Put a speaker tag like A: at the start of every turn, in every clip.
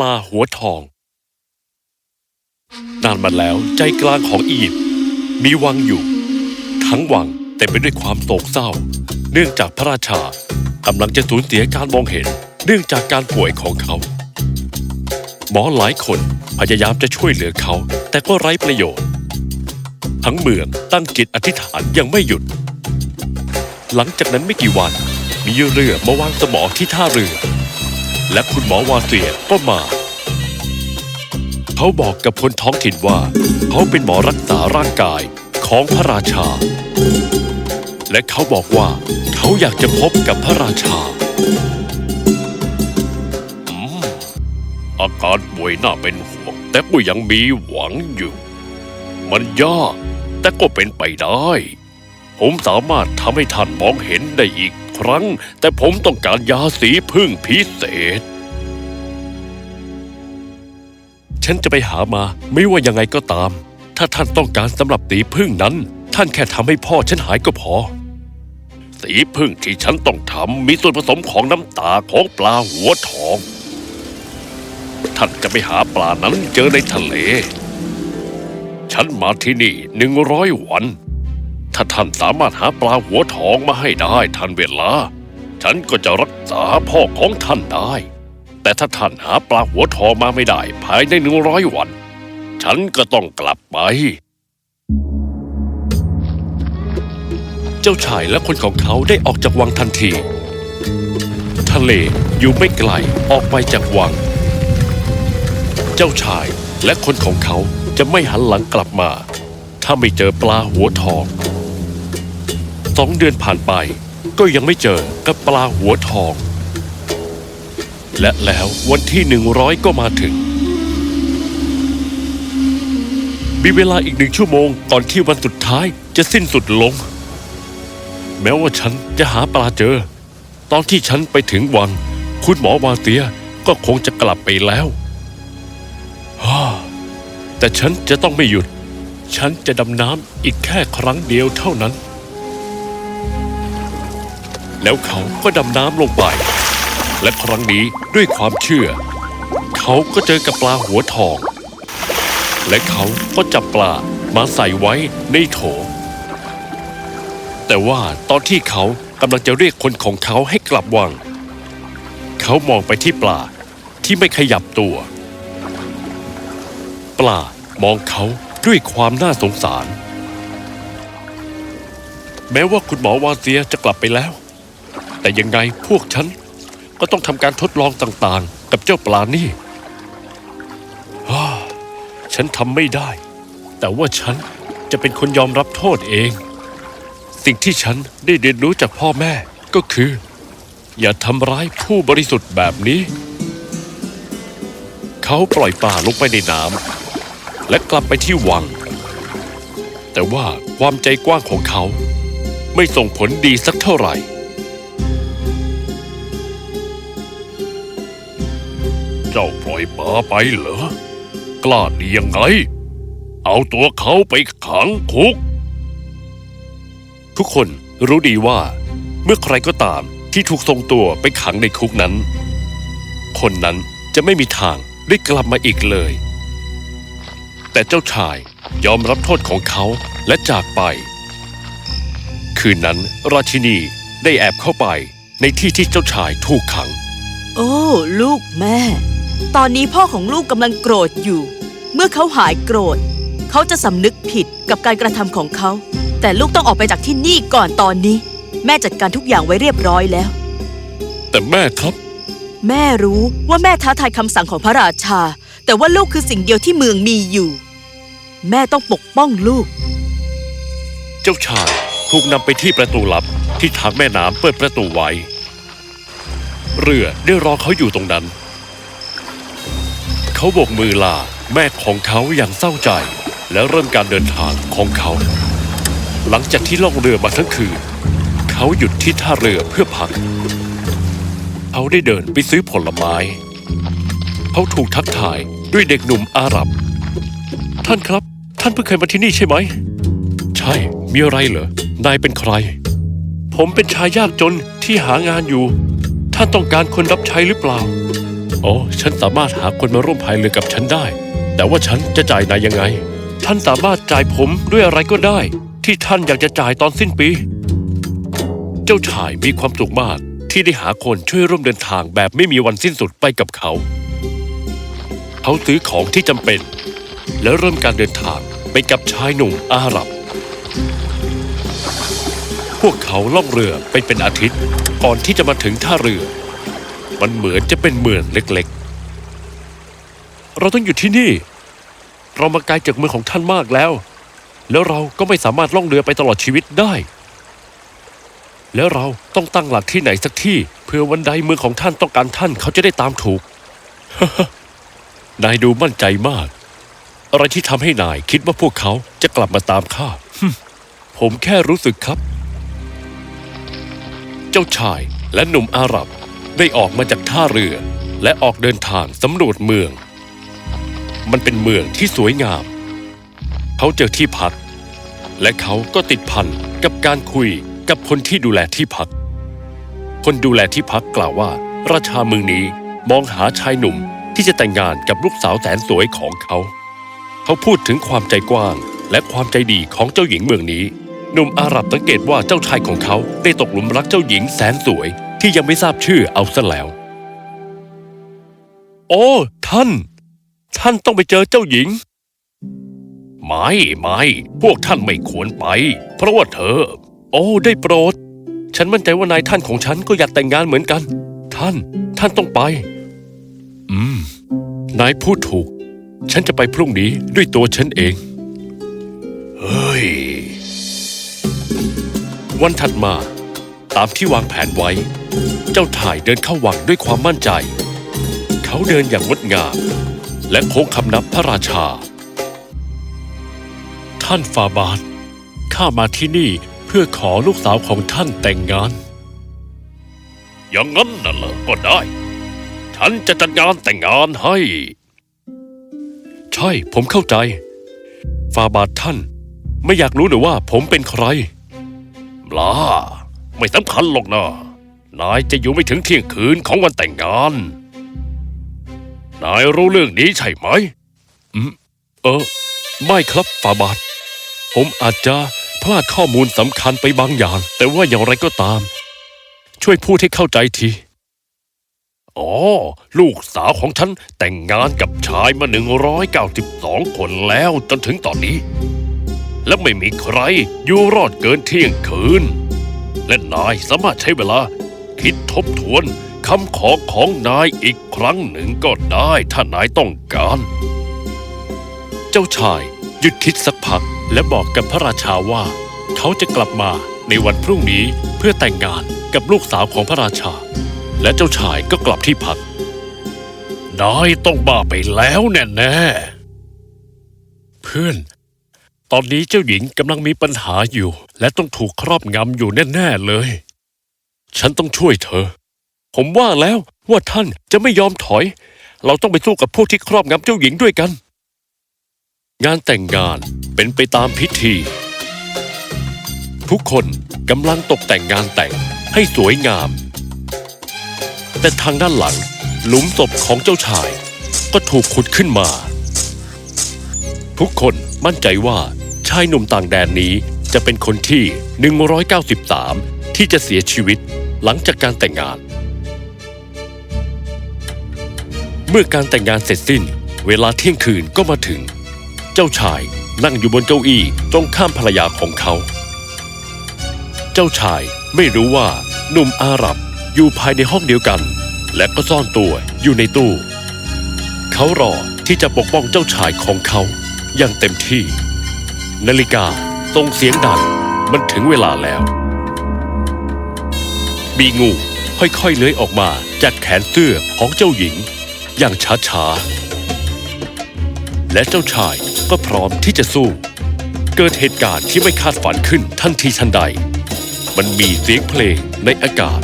A: ลาหัวทอง นานมาแล้วใจกลางของอียิปต์มีวังอยู่ ทั้งวังเต็มไปด้วยความโศกเศร้า เนื่องจากพระราชากำลังจะสูญเสียการมองเห็น เนื่องจากการป่วยของเขา หมอหลายคนพยายามจะช่วยเหลือเขา แต่ก็ไร้ประโยชน์ ทั้งเมืองตั้งจิตอธิษฐานยังไม่หยุด หลังจากนั้นไม่กี่วัน มีเรือมาวางสมอที่ท่าเรือ และคุณหมอวาเซียก็มา เขาบอกกับคนท้องถิ่นว่า เขาเป็นหมอรักษาร่างกายของพระราชา และเขาบอกว่าเขาอยากจะพบกับพระราชาอืมอาการป่วยน่าเป็นห่วง แต่ก็ยังมีหวังอยู่ มันยาก แต่ก็เป็นไปได้ ผมสามารถทำให้ท่านมองเห็นได้อีก ครั้ง แต่ผมต้องการยาสีพึ่งพิเศษ ฉันจะไปหามาไม่ว่ายังไงก็ตาม ถ้าท่านต้องการสำหรับสีพึ่งนั้น ท่านแค่ทำให้พ่อฉันหายก็พอ สีพึ่งที่ฉันต้องทำมีส่วนผสมของน้ำตาของปลาหัวทอง ท่านจะไปหาปลานั้นเจอในทะเล ฉันมาที่นี่หนึ่งร้อยวัน ถ้าท่านสามารถหาปลาหัวทองมาให้ได้ทันเวลา ฉันก็จะรักษาพ่อของท่านได้ แต่ถ้าท่านหาปลาหัวทองมาไม่ได้ภายในหนึ่งร้อยวัน ฉันก็ต้องกลับไป เจ้าชายและคนของเขาได้ออกจากวังทันที ทะเลอยู่ไม่ไกลออกไปจากวัง เจ้าชายและคนของเขาจะไม่หันหลังกลับมา ถ้าไม่เจอปลาหัวทอง สองเดือนผ่านไป ก็ยังไม่เจอกับปลาหัวทอง และแล้ววันที่หนึ่งร้อยก็มาถึง มีเวลาอีกหนึ่งชั่วโมงก่อนที่วันสุดท้ายจะสิ้นสุดลง แม้ว่าฉันจะหาปลาเจอ ตอนที่ฉันไปถึงวัง คุณหมอวาเตียก็คงจะกลับไปแล้วฮ่าแต่ฉันจะต้องไม่หยุด ฉันจะดำน้ำอีกแค่ครั้งเดียวเท่านั้น แล้วเขาก็ดำน้ำลงไป และครั้งนี้ด้วยความเชื่อ เขาก็เจอกับปลาหัวทอง และเขาก็จับปลามาใส่ไว้ในโถ แต่ว่าตอนที่เขากำลังจะเรียกคนของเขาให้กลับวัง เขามองไปที่ปลาที่ไม่ขยับตัว ปลามองเขาด้วยความน่าสงสาร แม้ว่าคุณหมอวาเซียจะกลับไปแล้ว แต่ยังไงพวกฉันก็ต้องทำการทดลองต่างๆ กับเจ้าปลานี่ฮ่าฉันทำไม่ได้ แต่ว่าฉันจะเป็นคนยอมรับโทษเอง สิ่งที่ฉันได้เรียนรู้จากพ่อแม่ก็คือ อย่าทำร้ายผู้บริสุทธิ์แบบนี้ เขาปล่อยปลาลงไปในน้ำและกลับไปที่วัง แต่ว่าความใจกว้างของเขาไม่ส่งผลดีสักเท่าไหร่ เจ้าปล่อยปลาไปเหรอ กล้าดียังไง เอาตัวเขาไปขังคุก ทุกคนรู้ดีว่า เมื่อใครก็ตามที่ถูกส่งตัวไปขังในคุกนั้น คนนั้นจะไม่มีทางได้กลับมาอีกเลย แต่เจ้าชายยอมรับโทษของเขาและจากไป คืนนั้นราชินีได้แอบเข้าไปในที่ที่เจ้าชายถูกขัง
B: โอ้ ลูกแม่ ตอนนี้พ่อของลูกกำลังโกรธอยู่ เมื่อเขาหายโกรธ เขาจะสำนึกผิดกับการกระทำของเขา แต่ลูกต้องออกไปจากที่นี่ก่อนตอนนี้ แม่จัดการทุกอย่างไว้เรียบร้อยแล้ว
A: แต่แม่ครับ
B: แม่รู้ว่าแม่ท้าทายคำสั่งของพระราชา แต่ว่าลูกคือสิ่งเดียวที่เมืองมีอยู่ แม่ต้องปกป้องลูก
A: เจ้าชายถูกนำไปที่ประตูลับที่ทางแม่น้ำเปิดประตูไว้ เรือได้รอเขาอยู่ตรงนั้น เขาโบกมือลาแม่ของเขาอย่างเศร้าใจ และเริ่มการเดินทางของเขา หลังจากที่ล่องเรือมาทั้งคืน เขาหยุดที่ท่าเรือเพื่อพัก เขาได้เดินไปซื้อผลไม้ เขาถูกทักทายด้วยเด็กหนุ่มอาหรับ ท่านครับ ท่านเพิ่งเคยมาที่นี่ใช่ไหม ใช่ มีอะไรเหรอ นายเป็นใคร ผมเป็นชายยากจนที่หางานอยู่ ท่านต้องการคนรับใช้หรือเปล่า โอ้ฉันสามารถหาคนมาร่วมพายเรือกับฉันได้ แต่ว่าฉันจะจ่ายนายยังไง ท่านสามารถจ่ายผมด้วยอะไรก็ได้ ที่ท่านอยากจะจ่ายตอนสิ้นปี เจ้าชายมีความสุขมากที่ได้หาคนช่วยร่วมเดินทางแบบไม่มีวันสิ้นสุดไปกับเขา เขาซื้อของที่จำเป็น แล้วเริ่มการเดินทางไปกับชายหนุ่มอาหรับ พวกเขาล่องเรือไปเป็นอาทิตย์ ก่อนที่จะมาถึงท่าเรือ มันเหมือนจะเป็นเมืองเล็กๆ เราต้องอยู่ที่นี่ เรามาไกลจากเมืองของท่านมากแล้ว แล้วเราก็ไม่สามารถล่องเรือไปตลอดชีวิตได้ แล้วเราต้องตั้งหลักที่ไหนสักที่ เพื่อวันใดเมืองของท่านต้องการท่านเขาจะได้ตามถูก นายดูมั่นใจมาก อะไรที่ทำให้นายคิดว่าพวกเขาจะกลับมาตามข้าผมแค่รู้สึกครับ เจ้าชายและหนุ่มอาหรับ ได้ออกมาจากท่าเรือ และออกเดินทางสำรวจเมือง มันเป็นเมืองที่สวยงาม เขาเจอที่พัก และเขาก็ติดพันกับการคุยกับคนที่ดูแลที่พัก คนดูแลที่พักกล่าวว่า ราชาเมืองนี้มองหาชายหนุ่มที่จะแต่งงานกับลูกสาวแสนสวยของเขา เขาพูดถึงความใจกว้างและความใจดีของเจ้าหญิงเมืองนี้ หนุ่มอาหรับสังเกตว่าเจ้าชายของเขาได้ตกหลุมรักเจ้าหญิงแสนสวย ที่ยังไม่ทราบชื่อเอาซะแล้ว โอ้ ท่าน ท่านต้องไปเจอเจ้าหญิง ไม่ไม่พวกท่านไม่ควรไป เพราะว่าเธอ โอ้ ได้โปรด ฉันมั่นใจว่านายท่านของฉันก็อยากแต่งงานเหมือนกัน ท่าน ท่านต้องไป อืม นายพูดถูก ฉันจะไปพรุ่งนี้ด้วยตัวฉันเอง เฮ้ย วันถัดมา ตามที่วางแผนไว้ เจ้าถ่ายเดินเข้าวังด้วยความมั่นใจ เขาเดินอย่างงดงาม และโค้งคำนับพระราชา ท่านฟาบาทข้ามาที่นี่เพื่อขอลูกสาวของท่านแต่งงาน อย่างนั้นน่ะเหรอก็ได้ ฉันจะจัดงานแต่งงานให้ ใช่ผมเข้าใจ ฟาบาทท่าน ไม่อยากรู้หรือว่าผมเป็นใครบลา ไม่สำคัญหรอกนะนายจะอยู่ไม่ถึงเที่ยงคืนของวันแต่งงาน นายรู้เรื่องนี้ใช่ไหม อืม เออ ไม่ครับฟาบาท ผมอาจจะพลาดข้อมูลสำคัญไปบางอย่าง แต่ว่าอย่างไรก็ตาม ช่วยพูดให้เข้าใจที อ๋อ ลูกสาวของฉันแต่งงานกับชายมา192คนแล้วจนถึงตอนนี้ และไม่มีใครอยู่รอดเกินเที่ยงคืน และนายสามารถใช้เวลา คิดทบทวนคำขอของนายอีกครั้งหนึ่งก็ได้ถ้านายต้องการ เจ้าชายหยุดคิดสักพักและบอกกับพระราชาว่า เขาจะกลับมาในวันพรุ่งนี้เพื่อแต่งงานกับลูกสาวของพระราชา และเจ้าชายก็กลับที่พักนายต้องบ้าไปแล้วแน่ๆเพื่อน ตอนนี้เจ้าหญิงกำลังมีปัญหาอยู่ และต้องถูกครอบงำอยู่แน่ๆเลย ฉันต้องช่วยเธอ ผมว่าแล้วว่าท่านจะไม่ยอมถอย เราต้องไปสู้กับพวกที่ครอบงำเจ้าหญิงด้วยกัน งานแต่งงานเป็นไปตามพิธี ทุกคนกำลังตกแต่งงานแต่งให้สวยงาม แต่ทางด้านหลังหลุมศพของเจ้าชาย ก็ถูกขุดขึ้นมา ทุกคนมั่นใจว่า ชายหนุ่มต่างแดนนี้จะเป็นคนที่ 193 ที่จะเสียชีวิตหลังจากการแต่งงาน เมื่อการแต่งงานเสร็จสิ้น เวลาเที่ยงคืนก็มาถึง เจ้าชายนั่งอยู่บนเก้าอี้ตรงข้ามภรรยาของเขา เจ้าชายไม่รู้ว่าหนุ่มอาหรับอยู่ภายในห้องเดียวกัน และก็ซ่อนตัวอยู่ในตู้ เขารอที่จะปกป้องเจ้าชายของเขาอย่างเต็มที่ นาฬิกาส่งเสียงดังมันถึงเวลาแล้ว มีงูค่อยๆเลื้อยออกมาจากแขนเสื้อของเจ้าหญิง อย่างช้าๆ และเจ้าชายก็พร้อมที่จะสู้ เกิดเหตุการณ์ที่ไม่คาดฝันขึ้นทันทีทันใด มันมีเสียงเพลงในอากาศ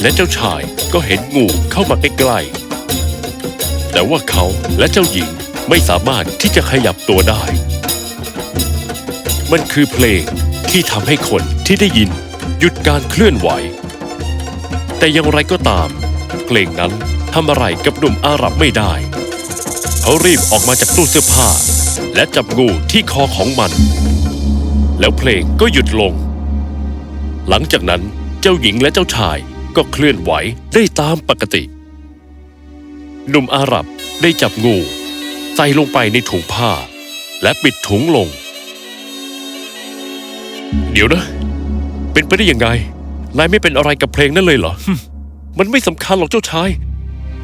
A: และเจ้าชายก็เห็นงูเข้ามาใกล้ๆแต่ว่าเขาและเจ้าหญิงไม่สามารถที่จะขยับตัวได้ มันคือเพลงที่ทำให้คนที่ได้ยินหยุดการเคลื่อนไหว แต่อย่างไรก็ตาม เพลงนั้นทำอะไรกับหนุ่มอาหรับไม่ได้ เขารีบออกมาจากตู้เสื้อผ้า และจับงูที่คอของมัน แล้วเพลงก็หยุดลง หลังจากนั้นเจ้าหญิงและเจ้าชายก็เคลื่อนไหวได้ตามปกติ หนุ่มอาหรับได้จับงู ใส่ลงไปในถุงผ้า และปิดถุงลง เดี๋ยวนะ เป็นไปได้ยังไง นายไม่เป็นอะไรกับเพลงนั้นเลยเหรอมมันไม่สำคัญหรอกเจ้าชาย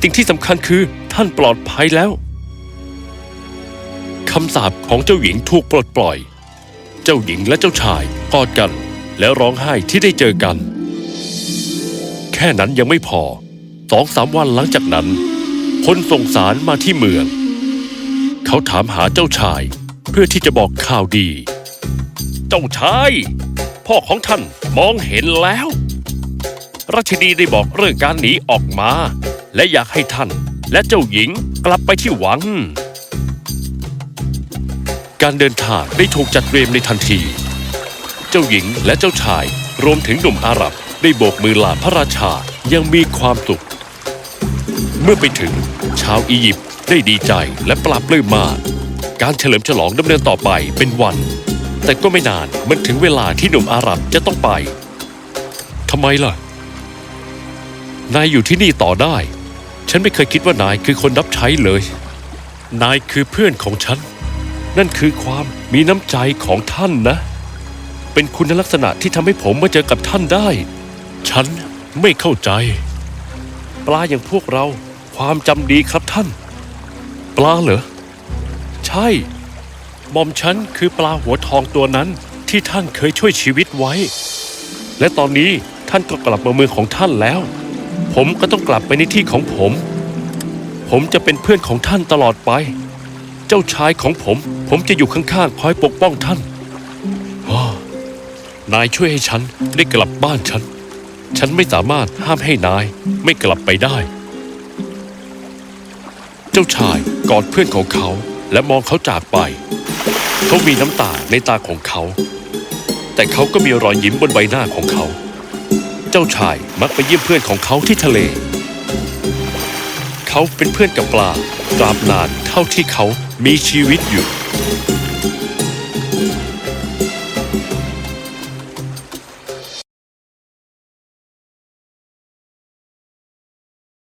A: สิ่งที่สำคัญคือท่านปลอดภัยแล้ว คำสาปของเจ้าหญิงถูกปลดปล่อย เจ้าหญิงและเจ้าชายกอดกัน แล้วร้องไห้ที่ได้เจอกัน แค่นั้นยังไม่พอ สองสามวันหลังจากนั้น คนส่งสารมาที่เมือง เขาถามหาเจ้าชายเพื่อที่จะบอกข่าวดี เจ้าชาย พ่อของท่านมองเห็นแล้ว ราชินีได้บอกเรื่องการหนีออกมา และอยากให้ท่านและเจ้าหญิงกลับไปที่วัง การเดินทางได้ถูกจัดเตรียมในทันที เจ้าหญิงและเจ้าชายรวมถึงหนุ่มอาหรับได้โบกมือลาพระราชายังมีความสุข เมื่อไปถึงชาวอียิปต์ได้ดีใจและปลาบปลื้มมาก การเฉลิมฉลองดำเนินต่อไปเป็นวัน แต่ก็ไม่นานมันถึงเวลาที่หนุ่มอาหรับจะต้องไปทำไมล่ะ นายอยู่ที่นี่ต่อได้ ฉันไม่เคยคิดว่านายคือคนรับใช้เลย นายคือเพื่อนของฉัน นั่นคือความมีน้ำใจของท่านนะ เป็นคุณลักษณะที่ทำให้ผมมาเจอกับท่านได้ ฉันไม่เข้าใจ ปลาอย่างพวกเราความจำดีครับท่าน ปลาเหรอ ใช่ หม่อมฉันคือปลาหัวทองตัวนั้นที่ท่านเคยช่วยชีวิตไว้ และตอนนี้ท่านก็กลับมาเมืองของท่านแล้ว ผมก็ต้องกลับไปในที่ของผม ผมจะเป็นเพื่อนของท่านตลอดไป เจ้าชายของผม ผมจะอยู่ข้างๆคอยปกป้องท่านอ้อนายช่วยให้ฉันได้กลับบ้านฉัน ฉันไม่สามารถห้ามให้นายไม่กลับไปได้ เจ้าชายกอดเพื่อนของเขาและมองเขาจากไป เขามีน้ำตาในตาของเขา แต่เขาก็มีรอยยิ้มบนใบหน้าของเขา เจ้าชายมักไปเยี่ยมเพื่อนของเขาที่ทะเล เขาเป็นเพื่อนกับปลาตราบนานเท่าที่เขามีชีวิตอยู่